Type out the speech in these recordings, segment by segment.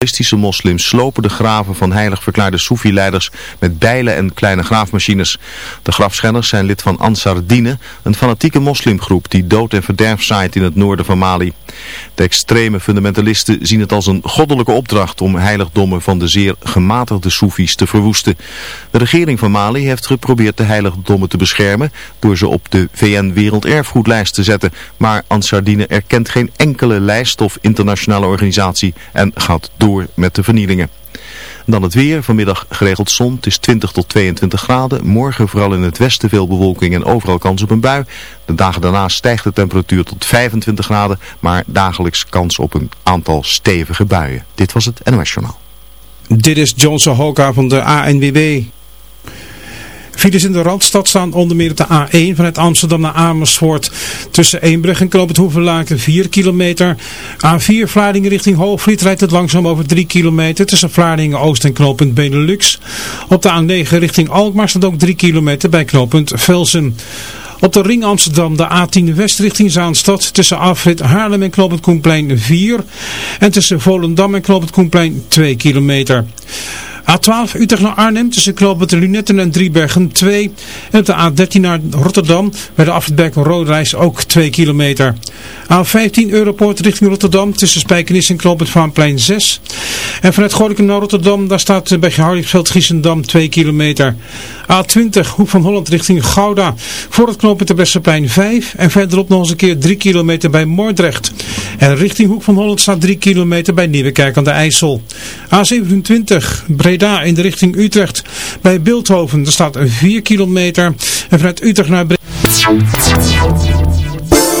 Islamistische moslims slopen de graven van heilig verklaarde Soefi-leiders met bijlen en kleine graafmachines. De grafschenners zijn lid van Ansar Dine, een fanatieke moslimgroep die dood en verderf zaait in het noorden van Mali. De extreme fundamentalisten zien het als een goddelijke opdracht om heiligdommen van de zeer gematigde Soefi's te verwoesten. De regering van Mali heeft geprobeerd de heiligdommen te beschermen door ze op de VN Werelderfgoedlijst te zetten. Maar Ansar Dine erkent geen enkele lijst of internationale organisatie en gaat door met de vernielingen. Dan het weer, vanmiddag geregeld zon, het is 20 tot 22 graden. Morgen vooral in het westen veel bewolking en overal kans op een bui. De dagen daarna stijgt de temperatuur tot 25 graden, maar dagelijks kans op een aantal stevige buien. Dit was het NOS Journaal. Dit is Johnson Hoka van de ANWB. Files in de Randstad staan onder meer op de A1 vanuit Amsterdam naar Amersfoort. Tussen Eembrug en Knoop het Hoevenlaken 4 kilometer. A4 Vlaardingen richting Hoogvliet rijdt het langzaam over 3 kilometer. Tussen Vlaardingen Oost en knooppunt Benelux. Op de A9 richting Alkmaar staat ook 3 kilometer bij knooppunt Velsen. Op de ring Amsterdam de A10 West richting Zaanstad tussen afrit Haarlem en Knoop het Koenplein 4 en tussen Volendam en Knoop het Koenplein 2 kilometer. A12 Utrecht naar Arnhem tussen Knoopend Lunetten en Driebergen 2. En op de A13 naar Rotterdam bij de afritberg Roodreis ook 2 kilometer. A15 Europoort richting Rotterdam tussen Spijkenis en Knoopend Vaanplein 6. En vanuit Gorinchem naar Rotterdam daar staat bij Hardingsveld Giesendam 2 kilometer. A20 Hoek van Holland richting Gouda voor het knooppunt de Besseplein 5. En verderop nog eens een keer 3 kilometer bij Moordrecht. En richting Hoek van Holland staat 3 kilometer bij Nieuwekerk aan de IJssel. A27 Breda in de richting Utrecht. Bij Beeldhoven, er staat 4 kilometer. En vanuit Utrecht naar Breda.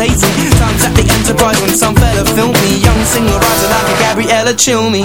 Am Times at the Enterprise when some fella filmed me. Young singer writer like a Gabriella Cilmi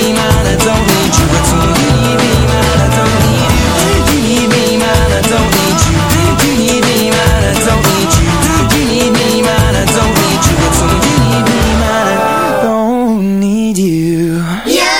you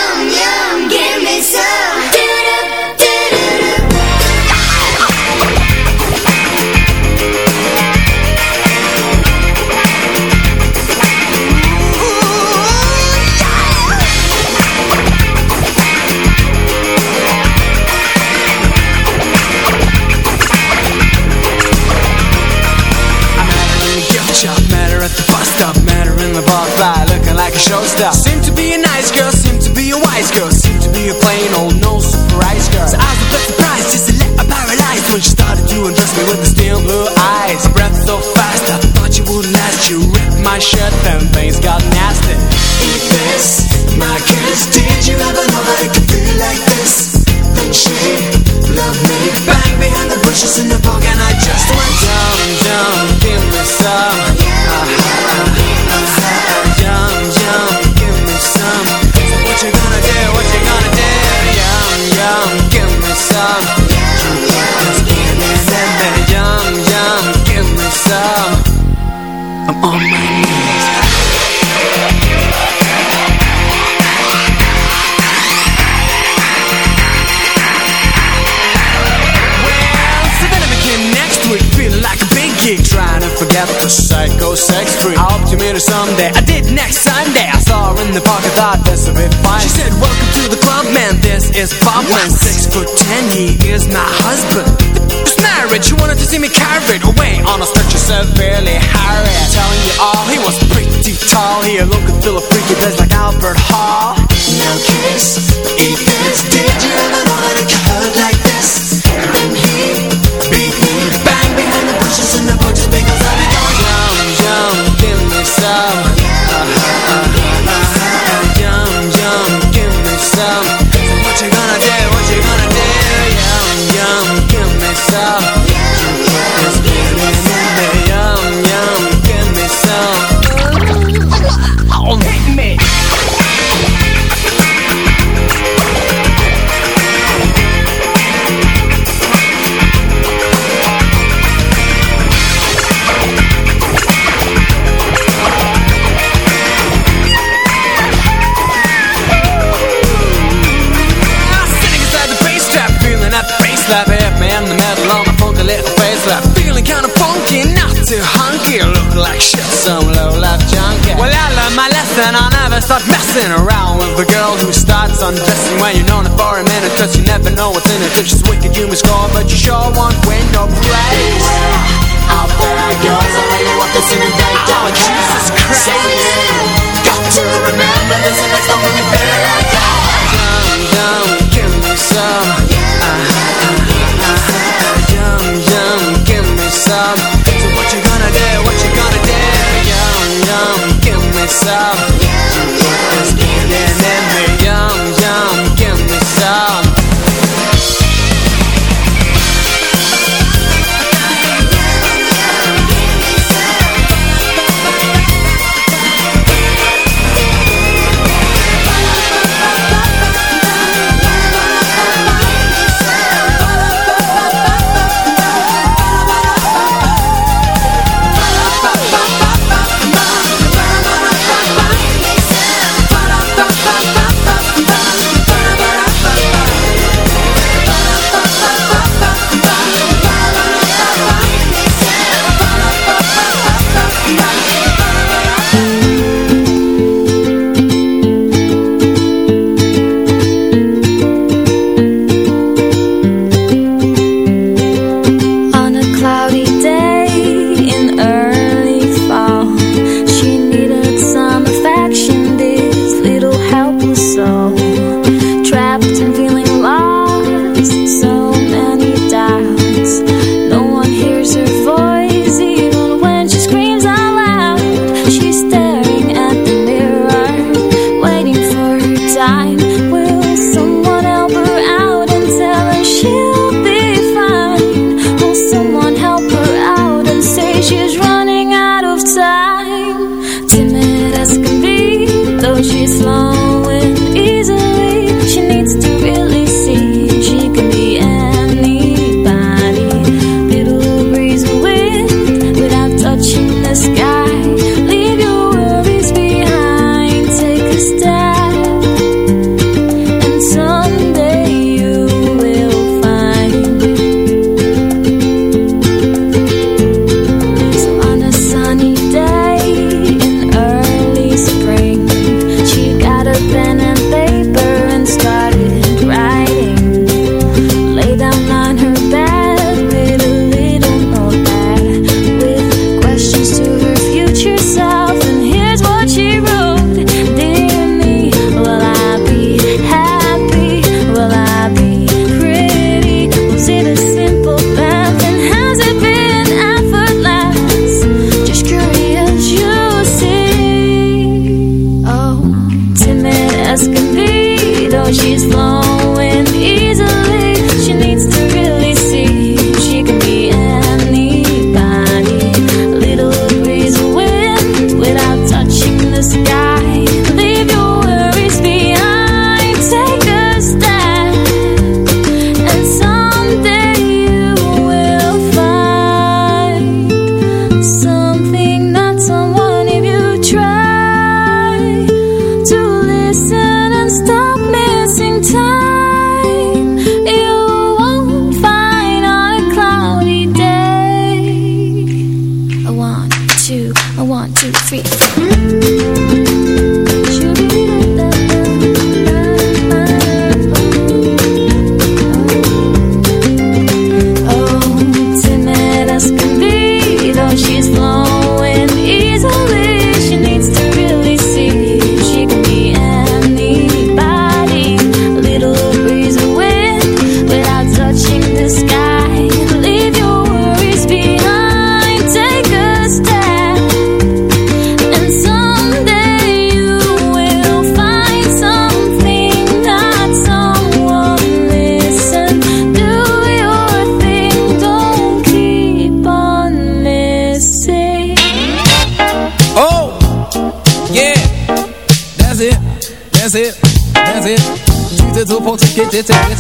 was gone, but you sure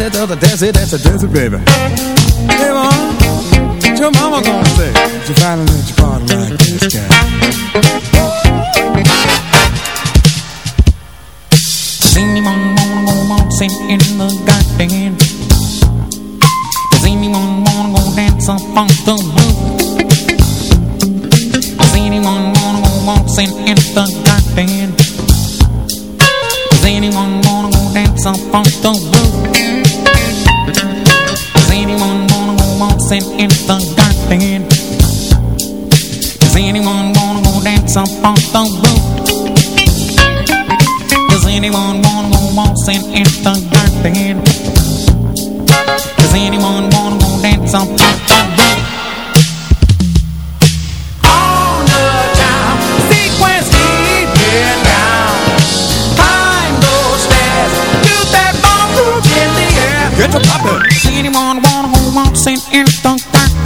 it, other dance it, dance it, baby. Hey, mom, what's your mama gonna say? She finally let your party like this guy. Does anyone wanna go waltzing in the garden. Does anyone wanna go dance up on the roof. Does anyone wanna go waltzing in the garden? Does anyone wanna go dance up on the roof? dancing in the garden. Does anyone want to go dance up on the roof? Does anyone wanna go waltzing in the garden? Does anyone wanna go dance up on the roof? Get to poppin'!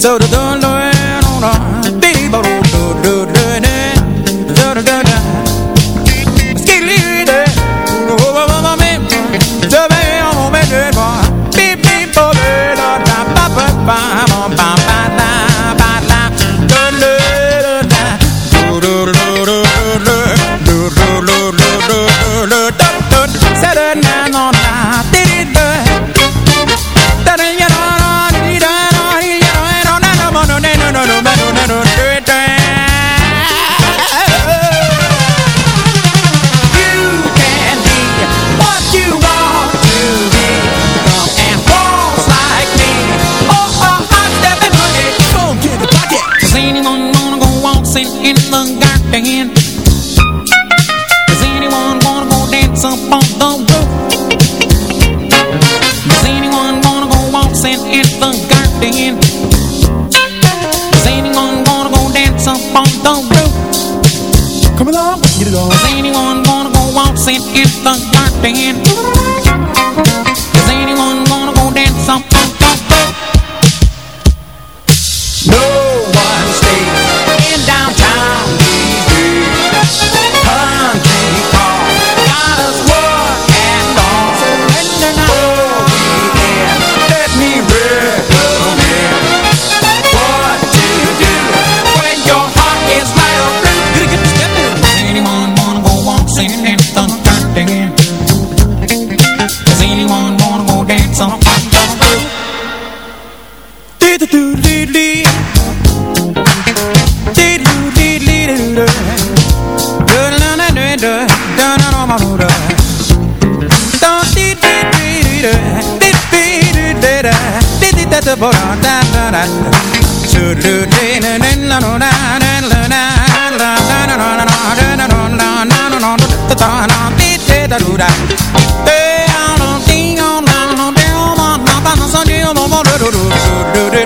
todo dolor do do do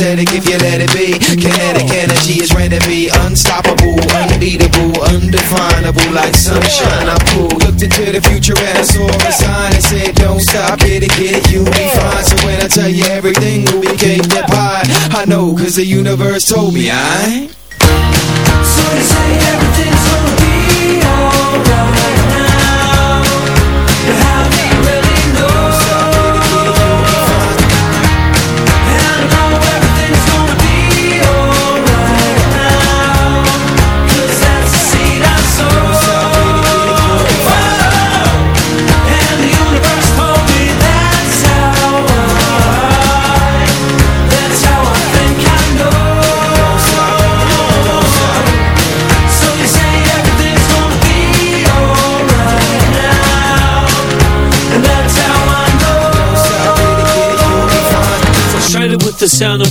energetic if you let it be. Kinetic energy is ready to be unstoppable, unbeatable, undefinable. Like sunshine, I pull. Looked into the future and I saw a sign and said, Don't stop, get it, get it, you'll be fine. So when I tell you everything, we became the pie. I know, cause the universe told me, I.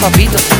sua vida.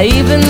I even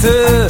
四次。